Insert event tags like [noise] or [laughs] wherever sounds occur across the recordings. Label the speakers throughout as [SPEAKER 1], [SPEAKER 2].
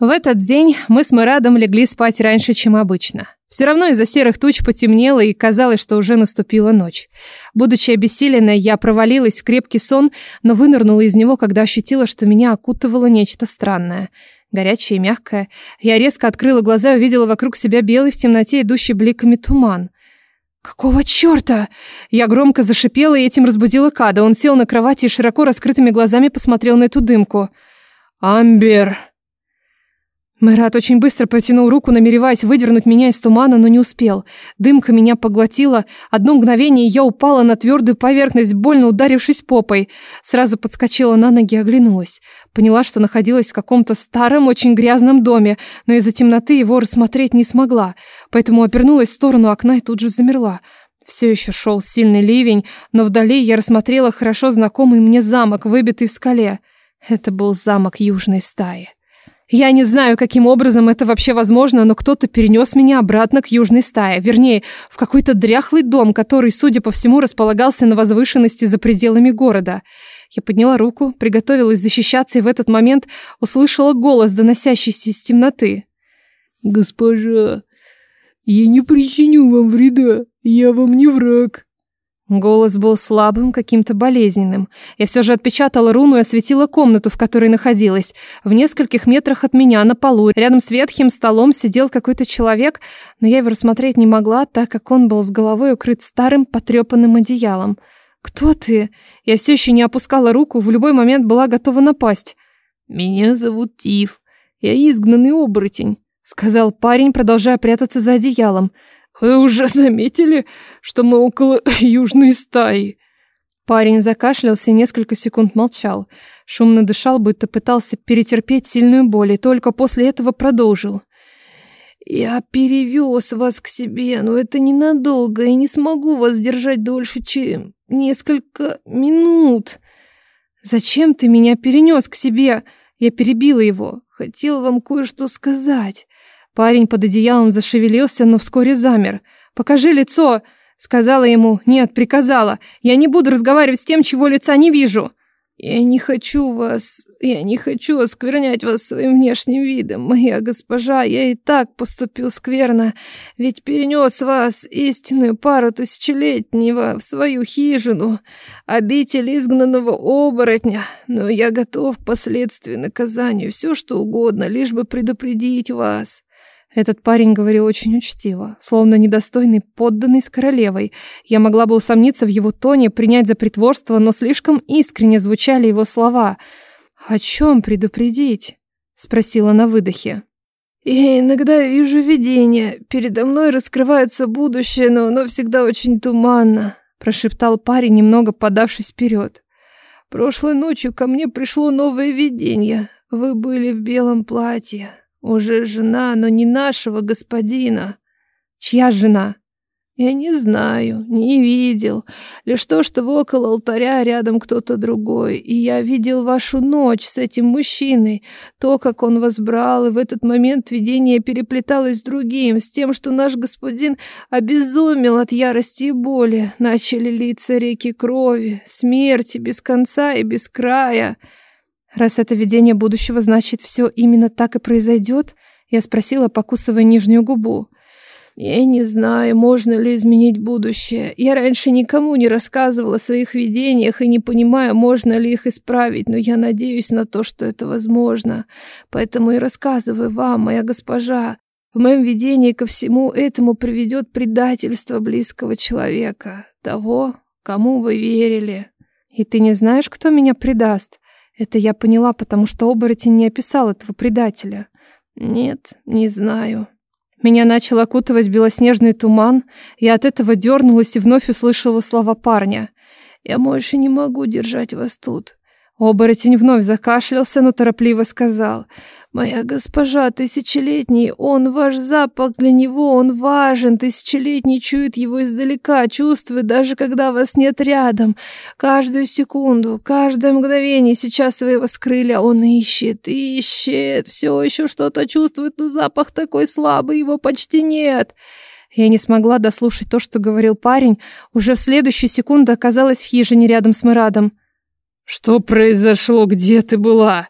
[SPEAKER 1] В этот день мы с Мурадом легли спать раньше, чем обычно. Все равно из-за серых туч потемнело и казалось, что уже наступила ночь. Будучи обессиленной, я провалилась в крепкий сон, но вынырнула из него, когда ощутила, что меня окутывало нечто странное. Горячее и мягкое. Я резко открыла глаза и увидела вокруг себя белый в темноте идущий бликами туман. «Какого черта?» Я громко зашипела и этим разбудила Када. Он сел на кровати и широко раскрытыми глазами посмотрел на эту дымку.
[SPEAKER 2] «Амбер!»
[SPEAKER 1] Мэрат очень быстро протянул руку, намереваясь выдернуть меня из тумана, но не успел. Дымка меня поглотила. Одно мгновение я упала на твердую поверхность, больно ударившись попой. Сразу подскочила на ноги и оглянулась. Поняла, что находилась в каком-то старом, очень грязном доме, но из-за темноты его рассмотреть не смогла. Поэтому обернулась в сторону окна и тут же замерла. Все еще шел сильный ливень, но вдали я рассмотрела хорошо знакомый мне замок, выбитый в скале. Это был замок южной стаи. Я не знаю, каким образом это вообще возможно, но кто-то перенес меня обратно к южной стае, вернее, в какой-то дряхлый дом, который, судя по всему, располагался на возвышенности за пределами города. Я подняла руку, приготовилась защищаться и в этот момент услышала голос, доносящийся из темноты.
[SPEAKER 2] «Госпожа, я не причиню вам вреда, я вам не враг».
[SPEAKER 1] Голос был слабым, каким-то болезненным. Я все же отпечатала руну и осветила комнату, в которой находилась. В нескольких метрах от меня на полу, рядом с ветхим столом, сидел какой-то человек, но я его рассмотреть не могла, так как он был с головой укрыт старым потрепанным одеялом. «Кто ты?» Я все еще не опускала руку, в любой момент была готова напасть.
[SPEAKER 2] «Меня зовут Тиф. Я изгнанный оборотень», — сказал парень, продолжая прятаться за одеялом. Вы уже заметили, что мы около [laughs] южной стаи?»
[SPEAKER 1] Парень закашлялся и несколько секунд молчал. Шумно дышал, будто пытался перетерпеть сильную боль, и только после этого продолжил.
[SPEAKER 2] «Я перевез вас к себе, но это ненадолго, и не смогу вас держать дольше, чем несколько минут».
[SPEAKER 1] «Зачем ты меня перенес к себе?» Я перебила его.
[SPEAKER 2] «Хотел вам кое-что сказать».
[SPEAKER 1] Парень под одеялом зашевелился, но вскоре замер. «Покажи лицо!» — сказала ему. «Нет, приказала. Я не буду разговаривать с тем, чего лица не вижу».
[SPEAKER 2] «Я не хочу вас... Я не хочу осквернять вас своим внешним видом, моя госпожа. Я и так поступил скверно, ведь перенес вас, истинную пару тысячелетнего, в свою хижину, обитель изгнанного оборотня. Но я готов к последствию наказанию, все что угодно, лишь бы предупредить вас».
[SPEAKER 1] Этот парень говорил очень учтиво, словно недостойный подданный с королевой. Я могла бы усомниться в его тоне, принять за притворство, но слишком искренне звучали его слова. «О чем предупредить?» — спросила на выдохе.
[SPEAKER 2] «Я иногда вижу видения. Передо мной раскрывается будущее, но оно всегда очень туманно», — прошептал парень, немного подавшись вперед. «Прошлой ночью ко мне пришло новое видение. Вы были в белом платье». Уже жена, но не нашего господина.
[SPEAKER 1] Чья жена?
[SPEAKER 2] Я не знаю, не видел. Лишь то, что около алтаря рядом кто-то другой. И я видел вашу ночь с этим мужчиной. То, как он вас брал, и в этот момент видение переплеталось с другим, с тем, что наш господин обезумел от ярости и боли. Начали литься реки крови, смерти без конца и без края.
[SPEAKER 1] «Раз это видение будущего, значит, все именно так и произойдет?» Я спросила, покусывая нижнюю губу.
[SPEAKER 2] «Я не знаю, можно ли изменить будущее. Я раньше никому не рассказывала о своих видениях и не понимаю, можно ли их исправить, но я надеюсь на то, что это возможно. Поэтому и рассказываю вам, моя госпожа. В моем видении ко всему этому приведет предательство близкого человека, того, кому вы верили».
[SPEAKER 1] «И ты не знаешь, кто меня предаст?» Это я поняла, потому что оборотень не описал этого предателя.
[SPEAKER 2] Нет, не знаю.
[SPEAKER 1] Меня начал окутывать белоснежный туман. Я от этого дернулась и вновь услышала слова парня.
[SPEAKER 2] «Я больше не могу держать вас тут.
[SPEAKER 1] Оборотень вновь закашлялся, но торопливо сказал.
[SPEAKER 2] «Моя госпожа, тысячелетний, он ваш запах для него, он важен. Тысячелетний чует его издалека, чувствует, даже когда вас нет рядом. Каждую секунду, каждое мгновение сейчас своего скрыля а он ищет, ищет, все еще что-то чувствует, но запах такой слабый, его почти нет».
[SPEAKER 1] Я не смогла дослушать то, что говорил парень. Уже в следующую секунду оказалась в хижине рядом с Марадом.
[SPEAKER 2] «Что произошло? Где ты была?»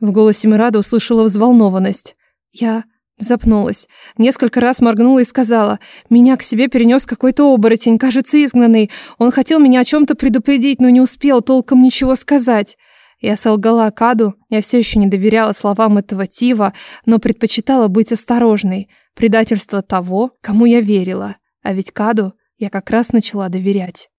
[SPEAKER 1] В голосе Мирада услышала взволнованность. Я запнулась, несколько раз моргнула и сказала, «Меня к себе перенес какой-то оборотень, кажется, изгнанный. Он хотел меня о чем-то предупредить, но не успел толком ничего сказать». Я солгала Акаду, я все еще не доверяла словам этого Тива, но предпочитала быть осторожной. Предательство того, кому я верила. А ведь Каду я как раз начала доверять.